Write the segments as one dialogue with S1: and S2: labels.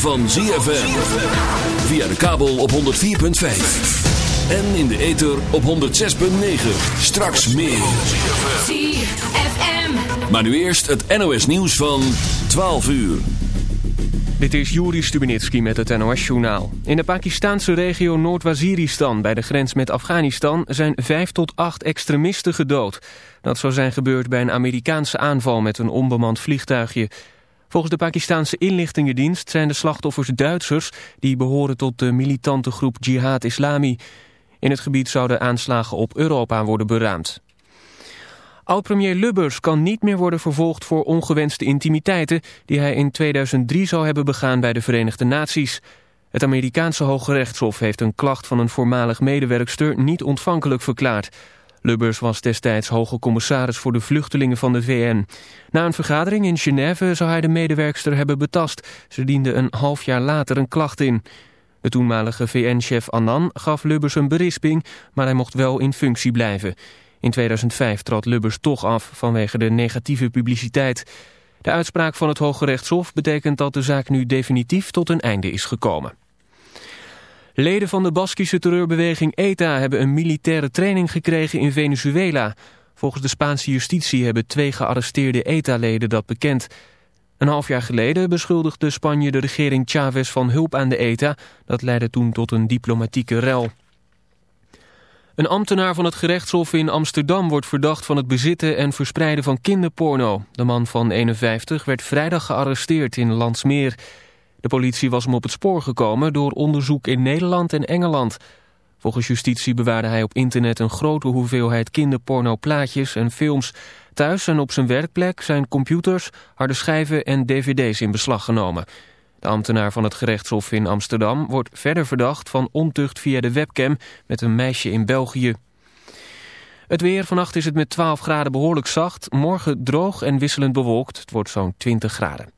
S1: van ZFM. Via de kabel op 104.5. En in de ether op 106.9. Straks meer.
S2: ZFM.
S1: Maar nu eerst het NOS nieuws van 12 uur.
S3: Dit is Juri Stubenitski met het NOS-journaal. In de Pakistanse regio Noord-Waziristan, bij de grens met Afghanistan... zijn vijf tot acht extremisten gedood. Dat zou zijn gebeurd bij een Amerikaanse aanval met een onbemand vliegtuigje. Volgens de Pakistanse inlichtingendienst zijn de slachtoffers Duitsers... die behoren tot de militante groep Jihad Islami. In het gebied zouden aanslagen op Europa worden beraamd. Oud-premier Lubbers kan niet meer worden vervolgd voor ongewenste intimiteiten... die hij in 2003 zou hebben begaan bij de Verenigde Naties. Het Amerikaanse Hoge Rechtshof heeft een klacht van een voormalig medewerkster niet ontvankelijk verklaard. Lubbers was destijds hoge commissaris voor de vluchtelingen van de VN. Na een vergadering in Genève zou hij de medewerkster hebben betast. Ze diende een half jaar later een klacht in. De toenmalige VN-chef Annan gaf Lubbers een berisping, maar hij mocht wel in functie blijven. In 2005 trad Lubbers toch af vanwege de negatieve publiciteit. De uitspraak van het Hoge Rechtshof betekent dat de zaak nu definitief tot een einde is gekomen. Leden van de Baskische terreurbeweging ETA hebben een militaire training gekregen in Venezuela. Volgens de Spaanse justitie hebben twee gearresteerde ETA-leden dat bekend. Een half jaar geleden beschuldigde Spanje de regering Chavez van hulp aan de ETA. Dat leidde toen tot een diplomatieke rel. Een ambtenaar van het gerechtshof in Amsterdam wordt verdacht van het bezitten en verspreiden van kinderporno. De man van 51 werd vrijdag gearresteerd in Landsmeer. De politie was hem op het spoor gekomen door onderzoek in Nederland en Engeland. Volgens justitie bewaarde hij op internet een grote hoeveelheid kinderporno plaatjes en films. Thuis en op zijn werkplek zijn computers, harde schijven en dvd's in beslag genomen. De ambtenaar van het gerechtshof in Amsterdam wordt verder verdacht van ontucht via de webcam met een meisje in België. Het weer, vannacht is het met 12 graden behoorlijk zacht. Morgen droog en wisselend bewolkt. Het wordt zo'n 20 graden.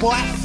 S4: Boy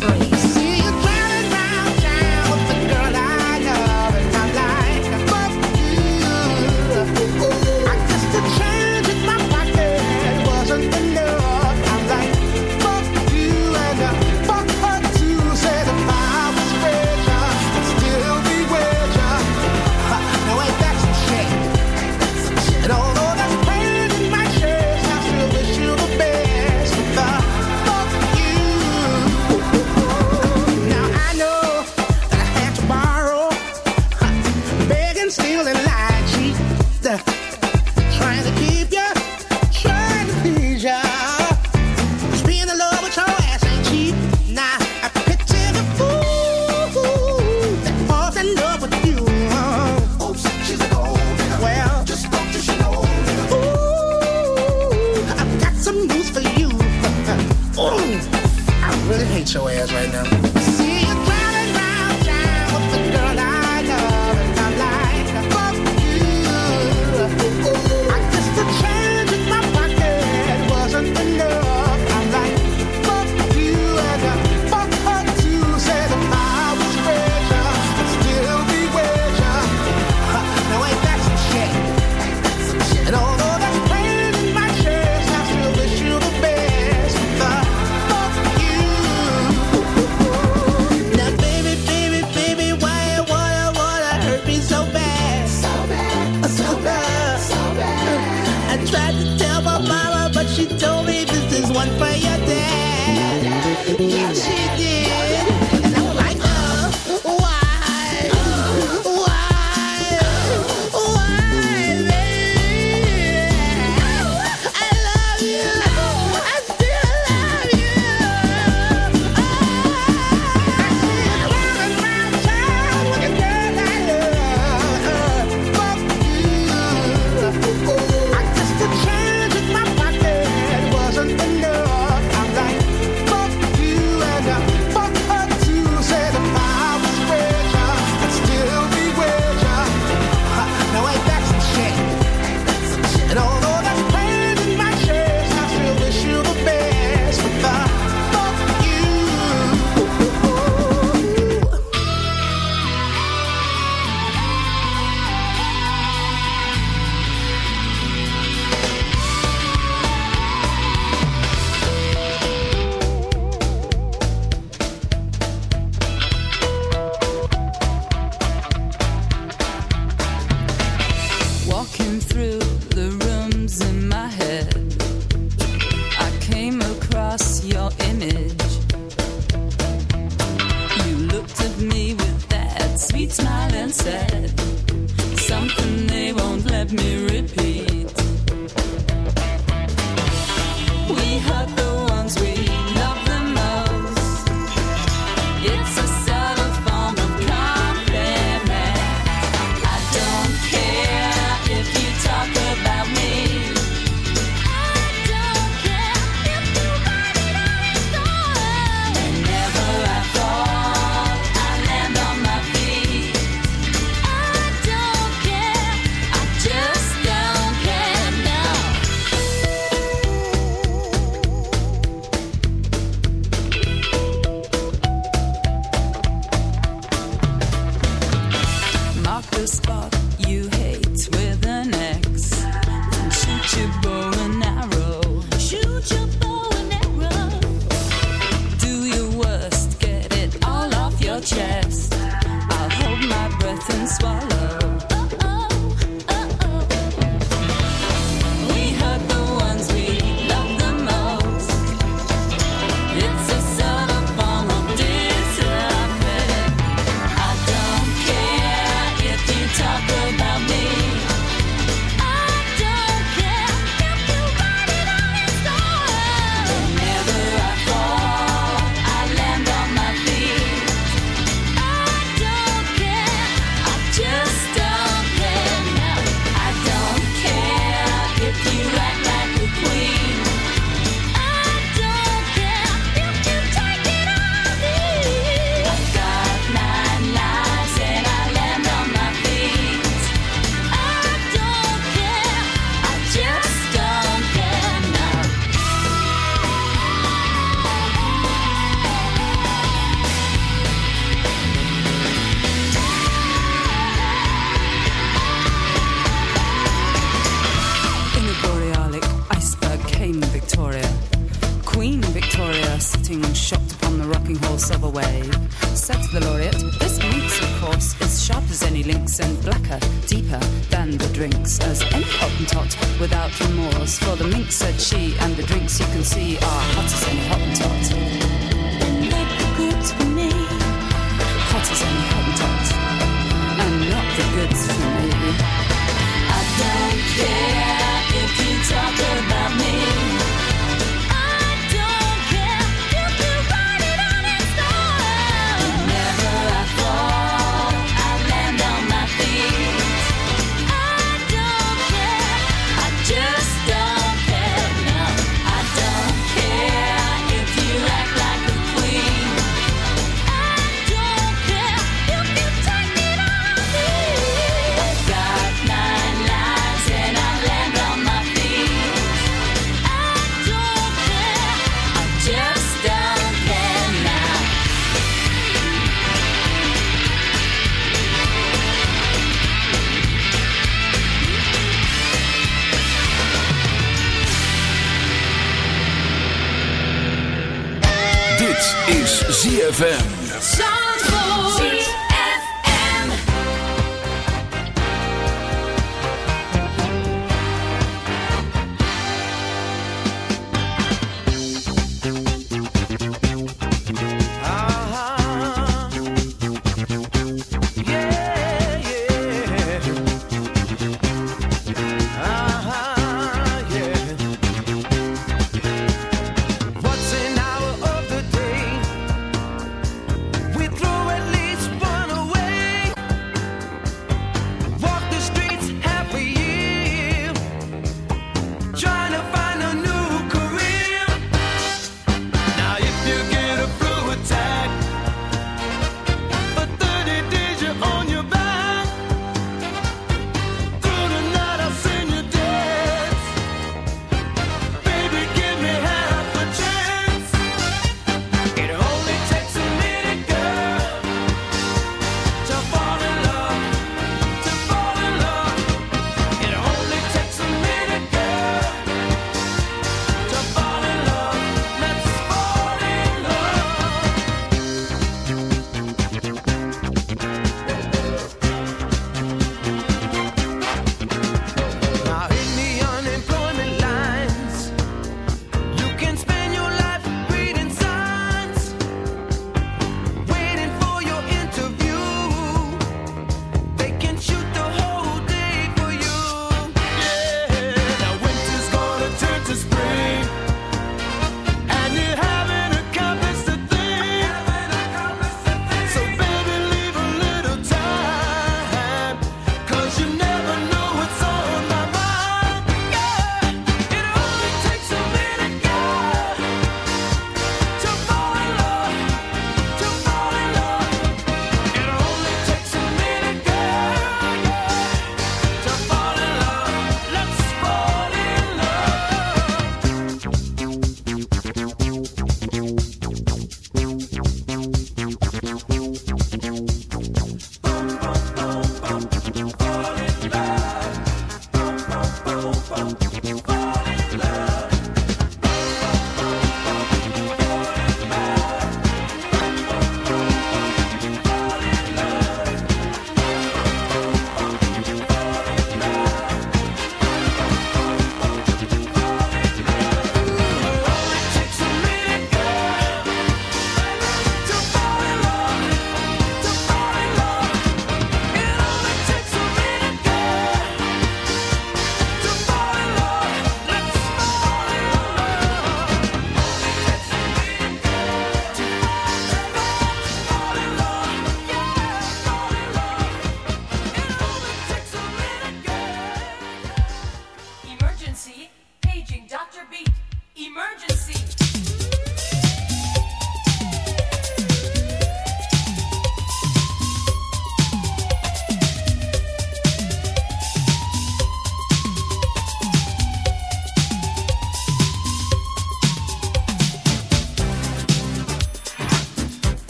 S5: ZFM.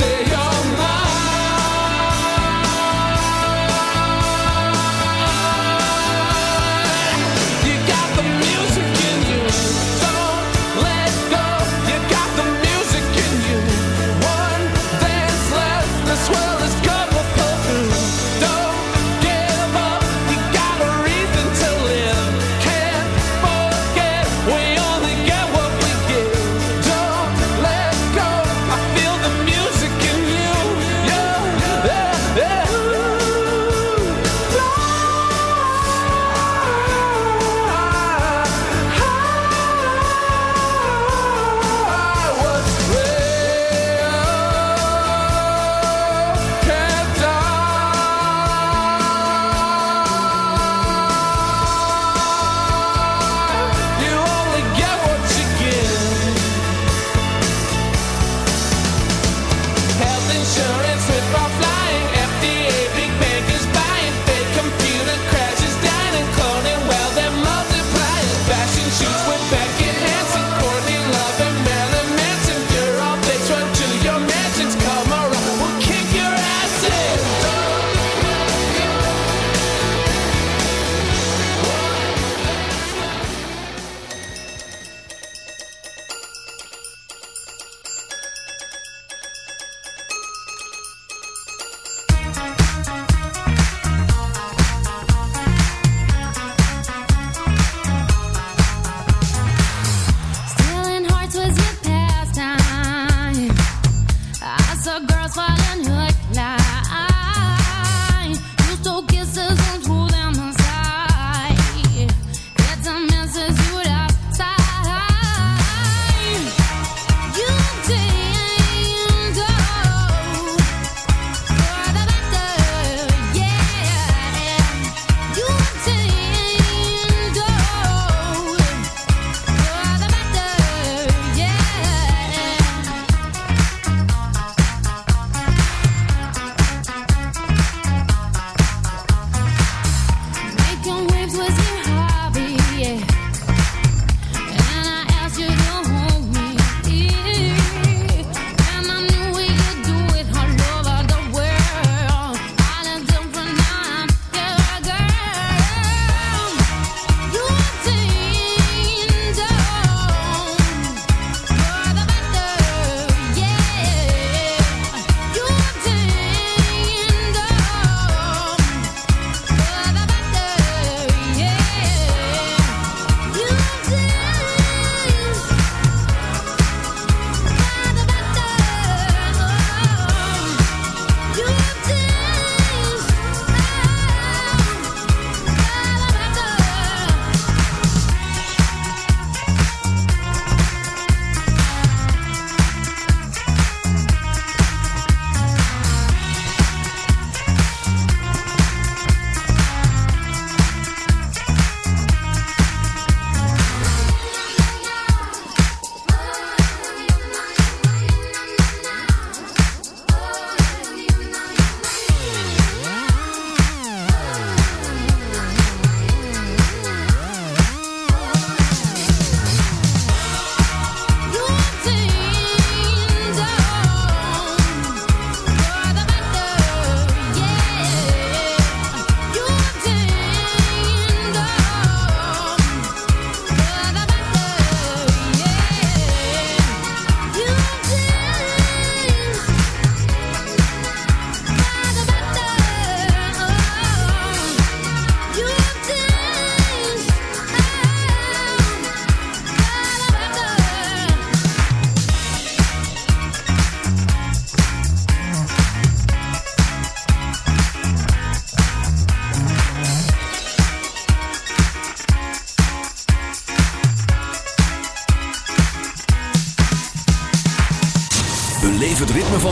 S5: say you're.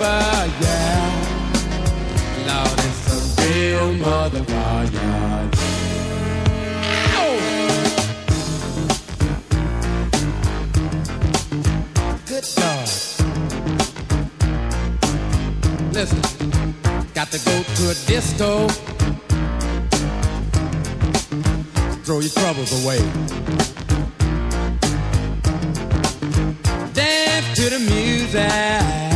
S6: yeah. A real motherfucker. Good Lord. Listen, got to go to a disco. Throw your troubles away. Dance to the music.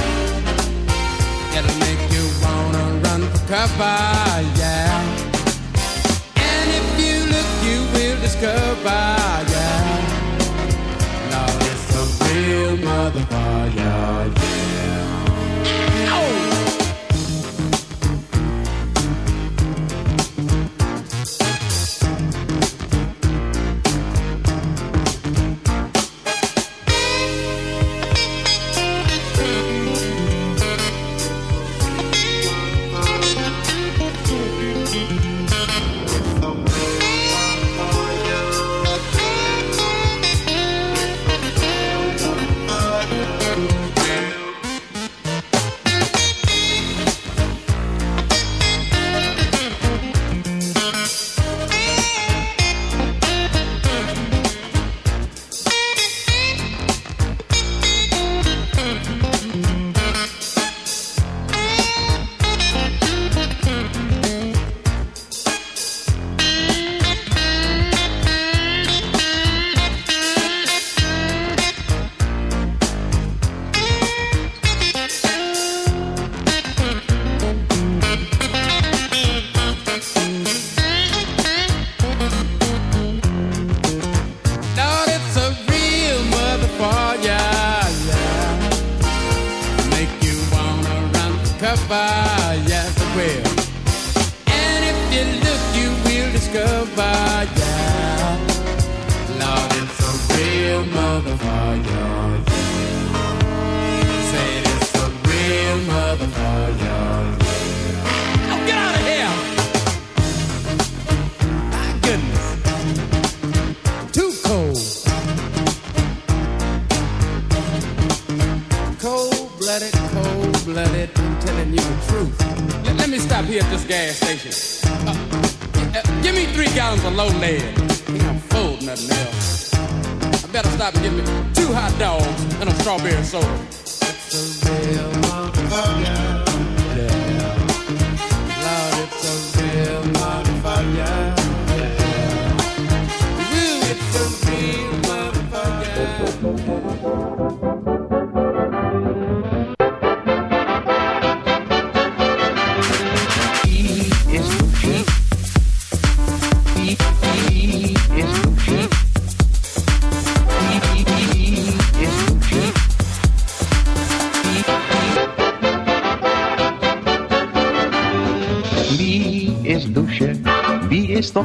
S6: cover, yeah. And if you look, you will discover, yeah. Now it's a real motherfucker, yeah.
S7: Ow!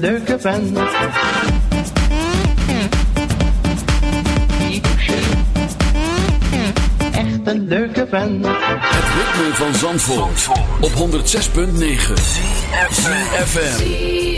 S7: Leuke vent. Echt een leuke vent.
S1: Het ritme van Zandvoort, op 106.9 FM.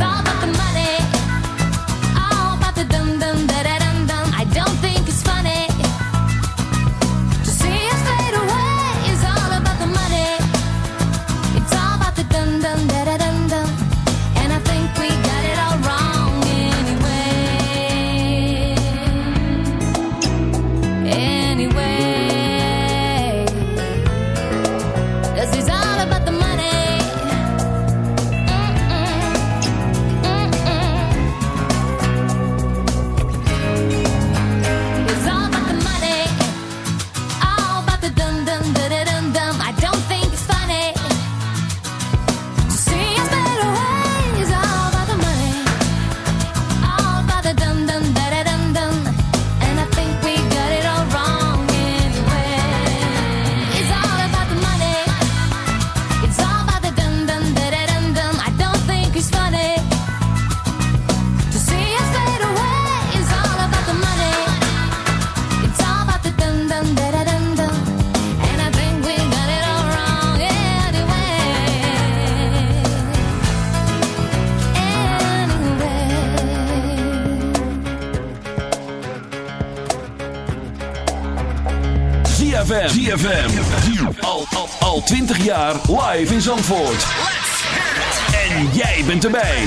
S5: saw jaar live in Zandvoort. En jij bent erbij.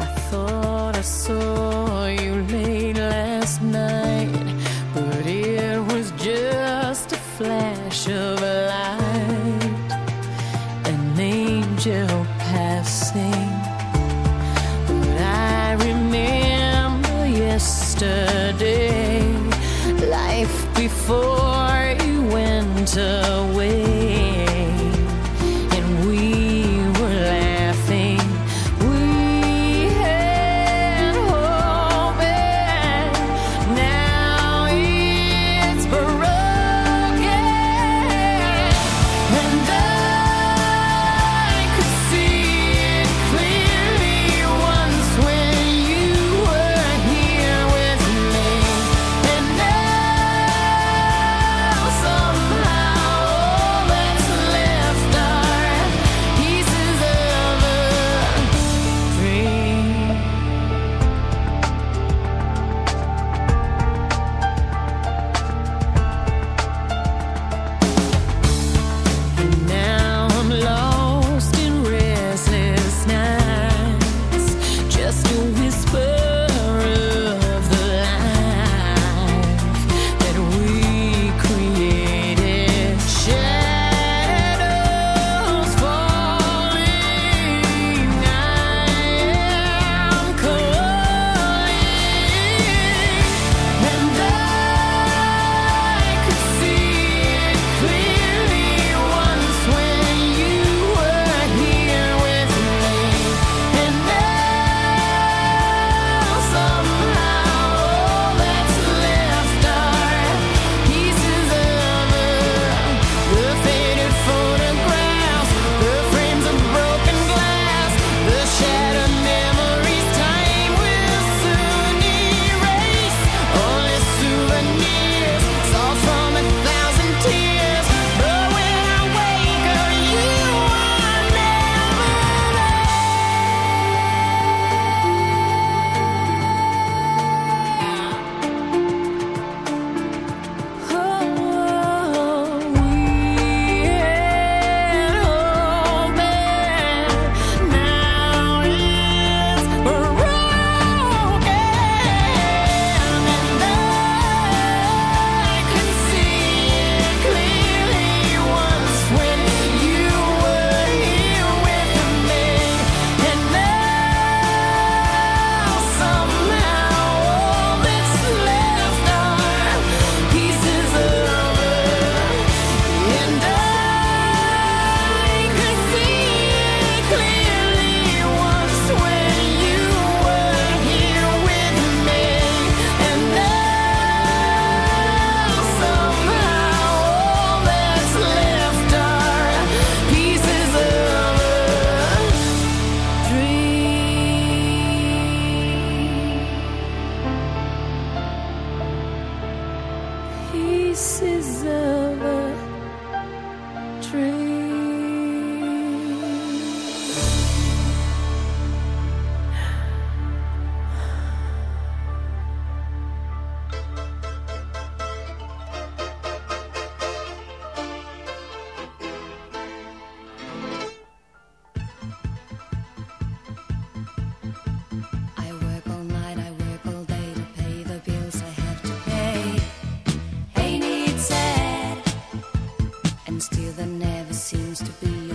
S8: I thought I saw you late last night. But it was just a flash of a light. An angel passing.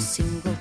S5: Single